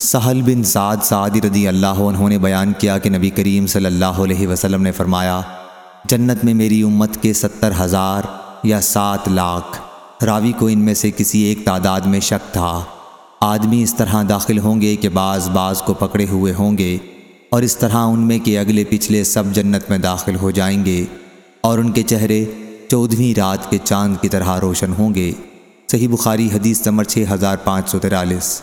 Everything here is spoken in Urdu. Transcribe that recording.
سہل بن سعد سعدی رضی اللہ عنہ نے بیان کیا کہ نبی کریم صلی اللہ علیہ وسلم نے فرمایا، جنت میں میری امت کے ستر ہزار یا سات لاکھ۔ راوی کو ان میں سے کسی ایک تعداد میں شک تھا۔ آدمی اس طرح داخل ہوں گے کہ بعض بعض کو پکڑے ہوئے ہوں گے اور اس طرح ان میں کہ اگلے پچھلے سب جنت میں داخل ہو جائیں گے اور ان کے چہرے چودھویں رات کے چاند کی طرح روشن ہوں گے۔ صحیح بخاری حدیث نمبر چھ ہزار پانچ سو تیرالیس